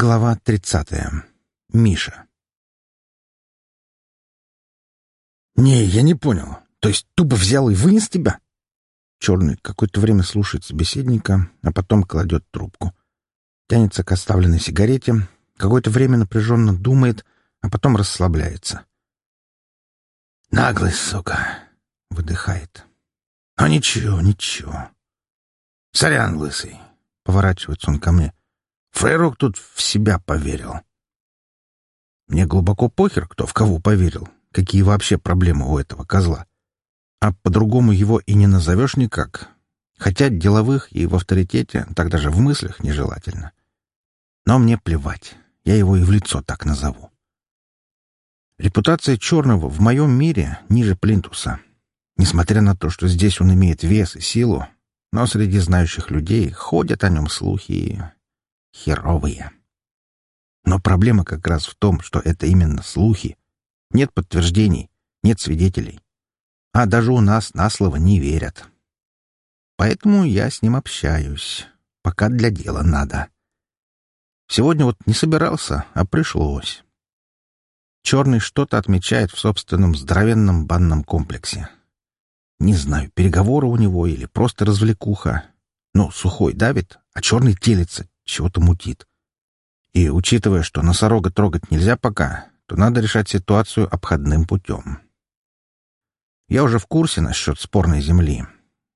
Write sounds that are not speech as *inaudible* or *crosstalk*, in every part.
Глава тридцатая. Миша. «Не, я не понял. То есть тупо взял и вынес тебя?» Черный какое-то время слушает собеседника, а потом кладет трубку. Тянется к оставленной сигарете, какое-то время напряженно думает, а потом расслабляется. «Наглый, сука!» — выдыхает. «Но ничего, ничего. Сорян, лысый!» — поворачивается он ко мне. Фрейрок тут в себя поверил. Мне глубоко похер, кто в кого поверил, какие вообще проблемы у этого козла. А по-другому его и не назовешь никак. Хотя деловых и в авторитете, так даже в мыслях нежелательно. Но мне плевать, я его и в лицо так назову. Репутация Черного в моем мире ниже Плинтуса. Несмотря на то, что здесь он имеет вес и силу, но среди знающих людей ходят о нем слухи херовые. Но проблема как раз в том, что это именно слухи. Нет подтверждений, нет свидетелей. А даже у нас на слово не верят. Поэтому я с ним общаюсь. Пока для дела надо. Сегодня вот не собирался, а пришлось. Черный что-то отмечает в собственном здоровенном банном комплексе. Не знаю, переговоры у него или просто развлекуха. Но сухой давит, а черный телится, чего-то мутит. И, учитывая, что носорога трогать нельзя пока, то надо решать ситуацию обходным путем. Я уже в курсе насчет спорной земли.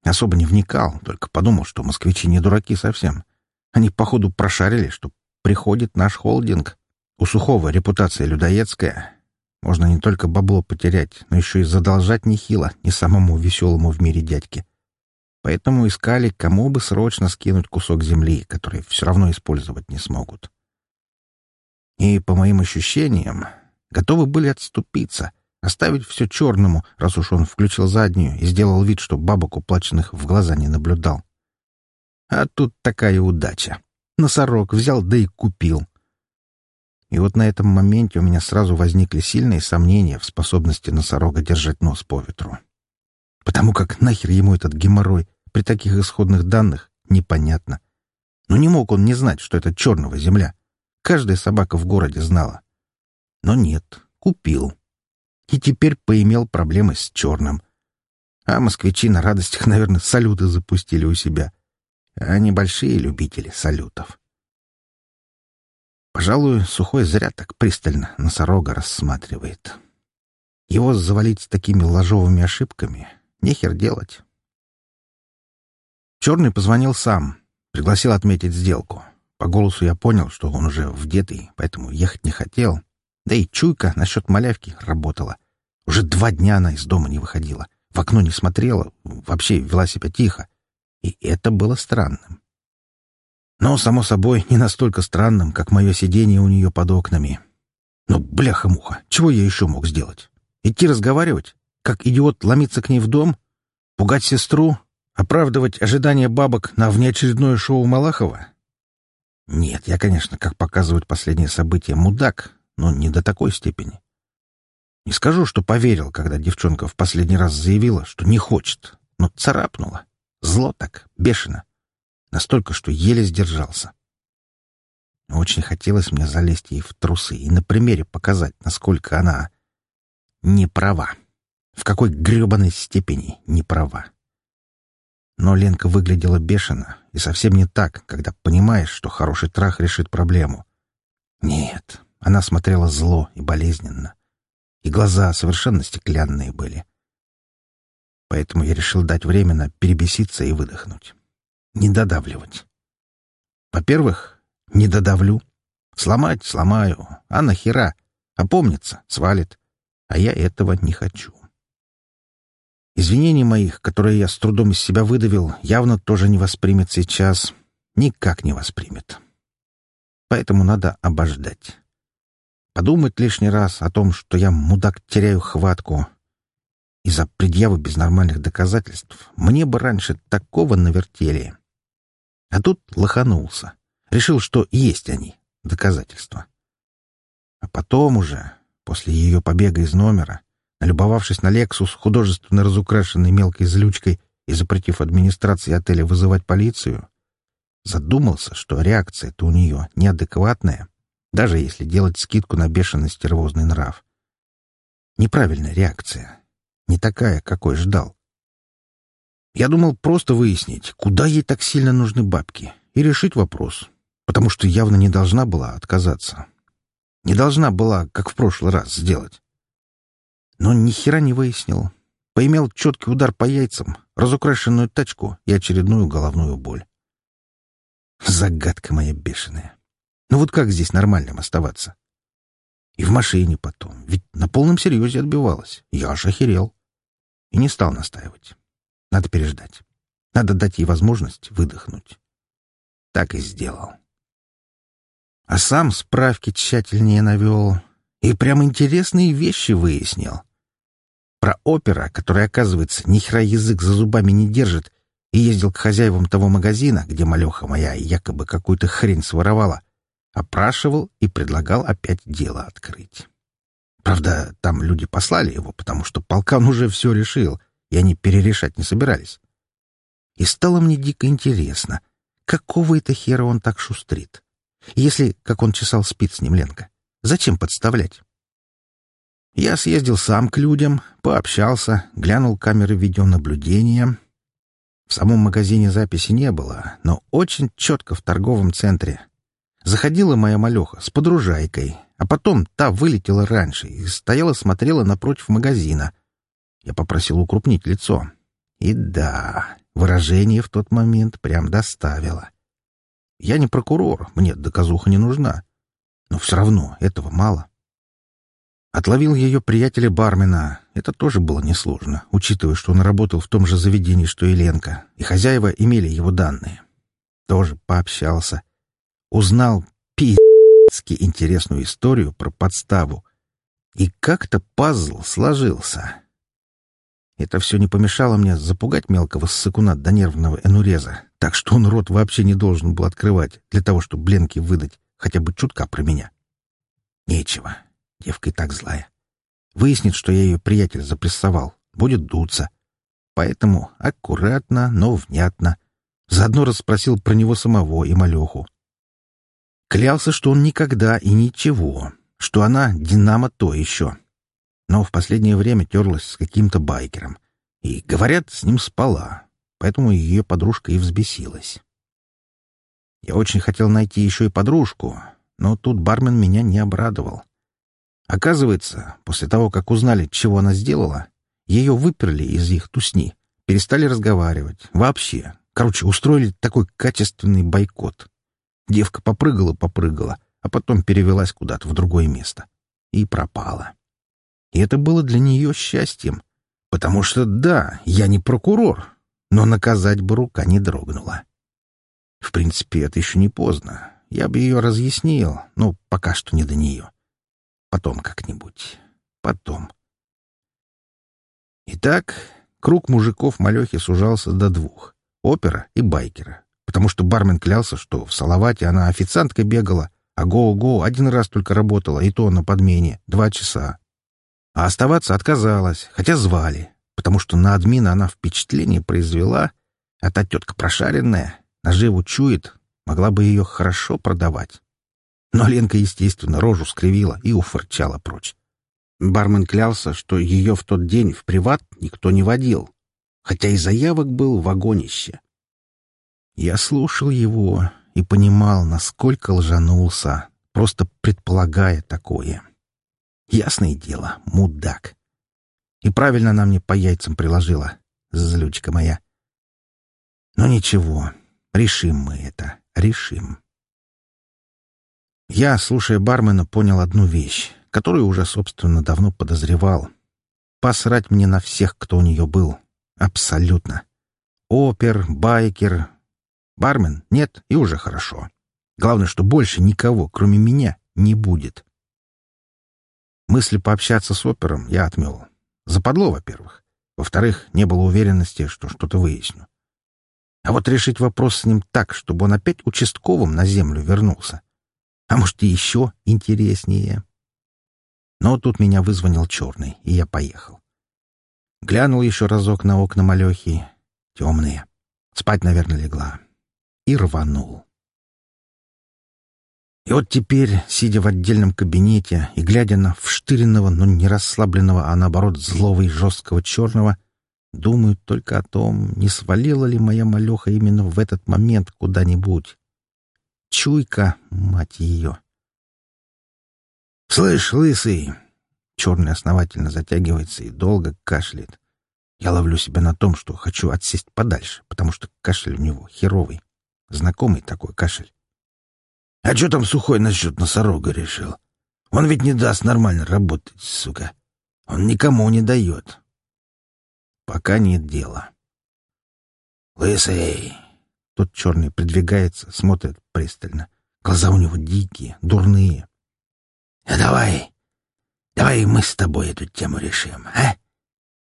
Особо не вникал, только подумал, что москвичи не дураки совсем. Они, походу, прошарили, что приходит наш холдинг. У Сухого репутация людоедская. Можно не только бабло потерять, но еще и задолжать нехило, не самому веселому в мире дядьке. Поэтому искали, кому бы срочно скинуть кусок земли, который все равно использовать не смогут. И, по моим ощущениям, готовы были отступиться, оставить все черному, раз уж он включил заднюю и сделал вид, что бабок уплаченных в глаза не наблюдал. А тут такая удача. Носорог взял да и купил. И вот на этом моменте у меня сразу возникли сильные сомнения в способности носорога держать нос по ветру. Потому как нахер ему этот геморрой, при таких исходных данных непонятно. Но не мог он не знать, что это черного земля. Каждая собака в городе знала. Но нет, купил. И теперь поимел проблемы с черным. А москвичи на радостях, *laughs* наверное, салюты запустили у себя. Они большие любители салютов. Пожалуй, Сухой зря так пристально носорога рассматривает. Его завалить такими ложовыми ошибками нехер делать. Черный позвонил сам, пригласил отметить сделку. По голосу я понял, что он уже вдетый, поэтому ехать не хотел. Да и чуйка насчет малявки работала. Уже два дня она из дома не выходила, в окно не смотрела, вообще вела себя тихо. И это было странным. Но, само собой, не настолько странным, как мое сидение у нее под окнами. Но, бляха-муха, чего я еще мог сделать? Идти разговаривать? Как идиот ломиться к ней в дом? Пугать сестру? Оправдывать ожидания бабок на внеочередное шоу Малахова? Нет, я, конечно, как показывают последние события, мудак, но не до такой степени. Не скажу, что поверил, когда девчонка в последний раз заявила, что не хочет, но царапнула. Зло так, бешено. Настолько, что еле сдержался. Очень хотелось мне залезть ей в трусы и на примере показать, насколько она не права. В какой гребаной степени не права. Но Ленка выглядела бешено, и совсем не так, когда понимаешь, что хороший трах решит проблему. Нет, она смотрела зло и болезненно. И глаза совершенно стеклянные были. Поэтому я решил дать время на перебеситься и выдохнуть. Не додавливать. Во-первых, не додавлю. Сломать — сломаю. А нахера? Опомнится — свалит. А я этого не хочу. Извинений моих, которые я с трудом из себя выдавил, явно тоже не воспримет сейчас. Никак не воспримет. Поэтому надо обождать. Подумать лишний раз о том, что я, мудак, теряю хватку. Из-за предъявы без нормальных доказательств мне бы раньше такого навертели. А тут лоханулся. Решил, что есть они, доказательства. А потом уже, после ее побега из номера, Налюбовавшись на «Лексус», художественно разукрашенный мелкой злючкой и запретив администрации отеля вызывать полицию, задумался, что реакция-то у нее неадекватная, даже если делать скидку на бешеный стервозный нрав. Неправильная реакция. Не такая, какой ждал. Я думал просто выяснить, куда ей так сильно нужны бабки, и решить вопрос, потому что явно не должна была отказаться. Не должна была, как в прошлый раз, сделать. Но ни хера не выяснил. Поимел четкий удар по яйцам, разукрашенную тачку и очередную головную боль. Загадка моя бешеная. Ну вот как здесь нормальным оставаться? И в машине потом, ведь на полном серьезе отбивалась. Я аж охерел. И не стал настаивать. Надо переждать. Надо дать ей возможность выдохнуть. Так и сделал. А сам справки тщательнее навел и прям интересные вещи выяснил. Про опера, который, оказывается, ни хера язык за зубами не держит, и ездил к хозяевам того магазина, где малеха моя якобы какую-то хрень своровала, опрашивал и предлагал опять дело открыть. Правда, там люди послали его, потому что полкан уже все решил, и они перерешать не собирались. И стало мне дико интересно, какого это хера он так шустрит? Если, как он чесал спит с ним Ленка, зачем подставлять? Я съездил сам к людям, пообщался, глянул камеры видеонаблюдения. В самом магазине записи не было, но очень четко в торговом центре. Заходила моя малеха с подружайкой, а потом та вылетела раньше и стояла смотрела напротив магазина. Я попросил укрупнить лицо. И да, выражение в тот момент прям доставило. Я не прокурор, мне доказуха не нужна. Но все равно этого мало. Отловил ее приятеля бармена. Это тоже было несложно, учитывая, что он работал в том же заведении, что и Ленка, и хозяева имели его данные. Тоже пообщался. Узнал пи***ски интересную историю про подставу. И как-то пазл сложился. Это все не помешало мне запугать мелкого ссыкуна до нервного энуреза, так что он рот вообще не должен был открывать для того, чтобы Ленке выдать хотя бы чутка про меня. Нечего. Девка и так злая. Выяснит, что я ее приятель запрессовал. Будет дуться. Поэтому аккуратно, но внятно. Заодно расспросил про него самого и малеху. Клялся, что он никогда и ничего, что она динамо то еще. Но в последнее время терлась с каким-то байкером. И, говорят, с ним спала. Поэтому ее подружка и взбесилась. Я очень хотел найти еще и подружку, но тут бармен меня не обрадовал. Оказывается, после того, как узнали, чего она сделала, ее выперли из их тусни, перестали разговаривать. Вообще. Короче, устроили такой качественный бойкот. Девка попрыгала-попрыгала, а потом перевелась куда-то в другое место. И пропала. И это было для нее счастьем. Потому что, да, я не прокурор, но наказать бы рука не дрогнула. В принципе, это еще не поздно. Я бы ее разъяснил, но пока что не до нее. Потом как-нибудь. Потом. Итак, круг мужиков Малехи сужался до двух — опера и байкера, потому что бармен клялся, что в Салавате она официанткой бегала, а Гоу-Гоу один раз только работала, и то на подмене, два часа. А оставаться отказалась, хотя звали, потому что на админа она впечатление произвела, а та тетка прошаренная, наживу чует, могла бы ее хорошо продавать. Но Ленка, естественно, рожу скривила и уфырчала прочь. Бармен клялся, что ее в тот день в приват никто не водил, хотя и заявок был вагонище. Я слушал его и понимал, насколько лжанулся, просто предполагая такое. Ясное дело, мудак. И правильно она мне по яйцам приложила, злючка моя. Но ничего, решим мы это, решим. Я, слушая бармена, понял одну вещь, которую уже, собственно, давно подозревал. Посрать мне на всех, кто у нее был. Абсолютно. Опер, байкер. Бармен? Нет, и уже хорошо. Главное, что больше никого, кроме меня, не будет. Мысли пообщаться с опером я отмел. Западло, во-первых. Во-вторых, не было уверенности, что что-то выясню. А вот решить вопрос с ним так, чтобы он опять участковым на землю вернулся, а может, и еще интереснее. Но тут меня вызвонил черный, и я поехал. Глянул еще разок на окна малехи. Темные. Спать, наверное, легла. И рванул. И вот теперь, сидя в отдельном кабинете и глядя на вштыренного, но не расслабленного, а наоборот злого и жесткого черного, думаю только о том, не свалила ли моя малеха именно в этот момент куда-нибудь. Чуйка, мать ее! «Слышь, лысый!» Черный основательно затягивается и долго кашляет. Я ловлю себя на том, что хочу отсесть подальше, потому что кашель у него херовый. Знакомый такой кашель. А что там сухой насчет носорога решил? Он ведь не даст нормально работать, сука. Он никому не дает. Пока нет дела. Лысый. Тот черный придвигается, смотрит пристально. Глаза у него дикие, дурные. А давай, давай мы с тобой эту тему решим, а?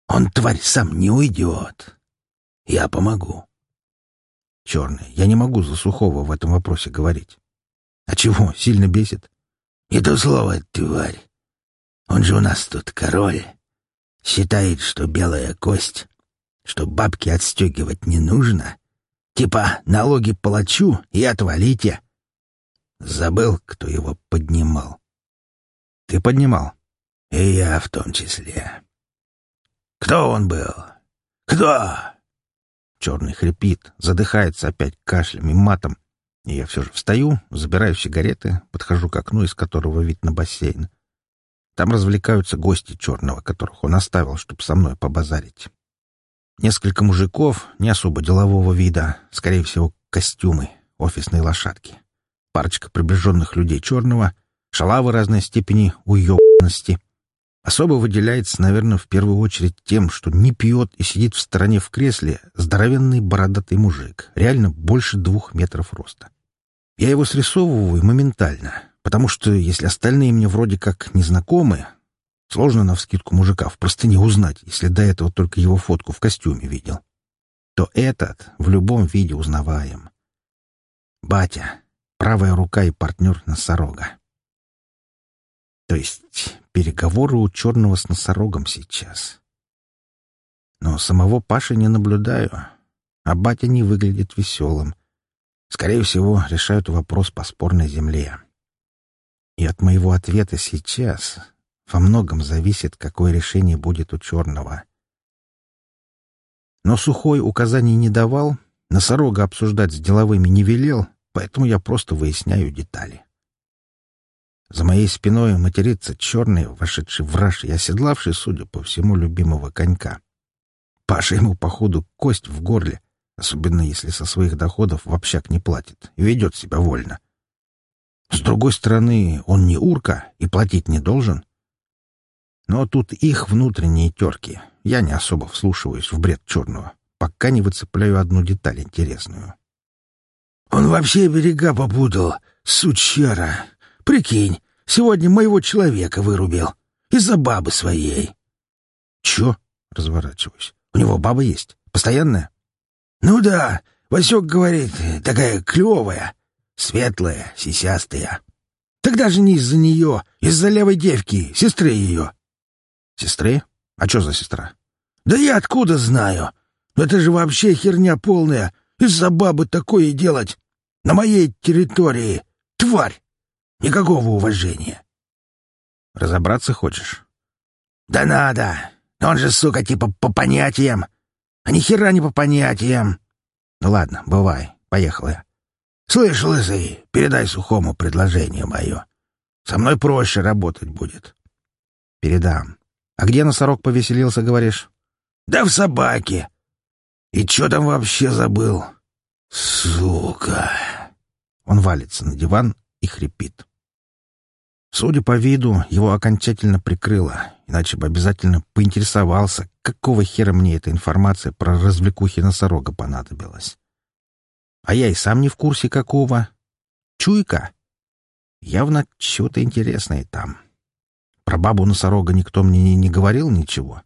Он, тварь, сам не уйдет. Я помогу. Черный, я не могу за сухого в этом вопросе говорить. А чего, сильно бесит? Не то слово, тварь. Он же у нас тут король. Считает, что белая кость, что бабки отстегивать не нужно. Типа налоги плачу и отвалите. Забыл, кто его поднимал. Ты поднимал? И я в том числе. Кто он был? Кто? Черный хрипит, задыхается опять кашлем и матом. И я все же встаю, забираю сигареты, подхожу к окну, из которого вид на бассейн. Там развлекаются гости черного, которых он оставил, чтобы со мной побазарить. Несколько мужиков, не особо делового вида, скорее всего, костюмы, офисные лошадки. Парочка приближенных людей черного, шалавы разной степени уебанности — Особо выделяется, наверное, в первую очередь тем, что не пьет и сидит в стороне в кресле здоровенный бородатый мужик, реально больше двух метров роста. Я его срисовываю моментально, потому что если остальные мне вроде как незнакомы, сложно навскидку мужика в простыне узнать, если до этого только его фотку в костюме видел, то этот в любом виде узнаваем. Батя, правая рука и партнер носорога. То есть переговоры у черного с носорогом сейчас. Но самого Паши не наблюдаю, а батя не выглядит веселым. Скорее всего, решают вопрос по спорной земле. И от моего ответа сейчас во многом зависит, какое решение будет у черного. Но Сухой указаний не давал, носорога обсуждать с деловыми не велел, поэтому я просто выясняю детали. За моей спиной матерится черный, вошедший в раж и оседлавший, судя по всему, любимого конька. Паша ему, походу, кость в горле, особенно если со своих доходов в общак не платит и ведет себя вольно. С другой стороны, он не урка и платить не должен. Но тут их внутренние терки. Я не особо вслушиваюсь в бред черного, пока не выцепляю одну деталь интересную. «Он вообще берега попутал, сучара!» Прикинь, сегодня моего человека вырубил. Из-за бабы своей. Чё? Разворачиваюсь. У него баба есть? Постоянная? Ну да. Васек говорит, такая клевая, светлая, сисястая. Тогда же не из-за нее, из-за левой девки, сестры ее. Сестры? А что за сестра? Да я откуда знаю? Это же вообще херня полная. Из-за бабы такое делать. На моей территории. Тварь! Никакого уважения. Разобраться хочешь? Да надо. Он же, сука, типа по понятиям. А ни хера не по понятиям. Ну ладно, бывай. Поехал я. Слышь, лысый, передай сухому предложение мое. Со мной проще работать будет. Передам. А где носорог повеселился, говоришь? Да в собаке. И чё там вообще забыл? Сука. Он валится на диван и хрипит. Судя по виду, его окончательно прикрыло, иначе бы обязательно поинтересовался, какого хера мне эта информация про развлекухи носорога понадобилась. А я и сам не в курсе какого. Чуйка. Явно что-то интересное там. Про бабу носорога никто мне не говорил ничего.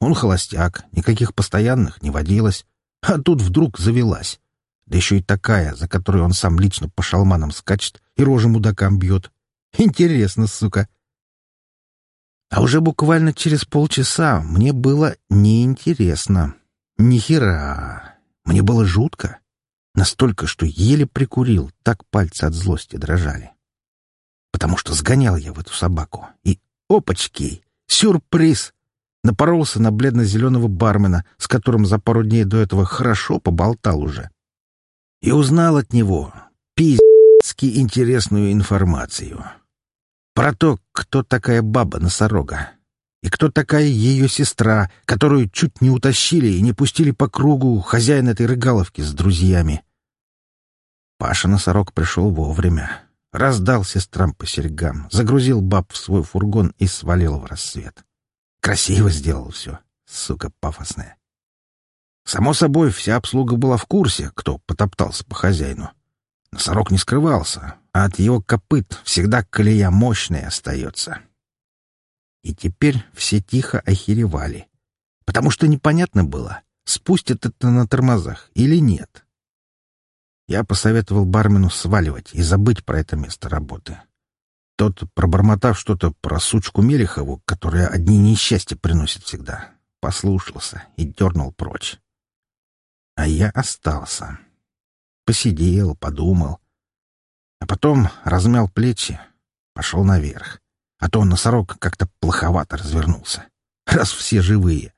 Он холостяк, никаких постоянных не водилось. А тут вдруг завелась. Да еще и такая, за которой он сам лично по шалманам скачет и рожи мудакам бьет. Интересно, сука. А уже буквально через полчаса мне было неинтересно. Ни хера. Мне было жутко. Настолько, что еле прикурил, так пальцы от злости дрожали. потому что сгонял я в эту собаку. И, опачки, сюрприз! Напоролся на бледно-зеленого бармена, с которым за пару дней до этого хорошо поболтал уже. И узнал от него пиздецки интересную информацию. Про то, кто такая баба-носорога. И кто такая ее сестра, которую чуть не утащили и не пустили по кругу хозяин этой рыгаловки с друзьями. Паша-носорог пришел вовремя. Раздал сестрам по серьгам, загрузил баб в свой фургон и свалил в рассвет. Красиво сделал все, сука пафосная. Само собой, вся обслуга была в курсе, кто потоптался по хозяину. Носорог не скрывался, а от его копыт всегда колея мощная остается. И теперь все тихо охеревали, потому что непонятно было, спустят это на тормозах или нет. Я посоветовал бармену сваливать и забыть про это место работы. Тот, пробормотав что-то про сучку Мелехову, которая одни несчастья приносит всегда, послушался и дернул прочь. А я остался. Посидел, подумал. А потом размял плечи, пошел наверх. А то носорог как-то плоховато развернулся. Раз все живые.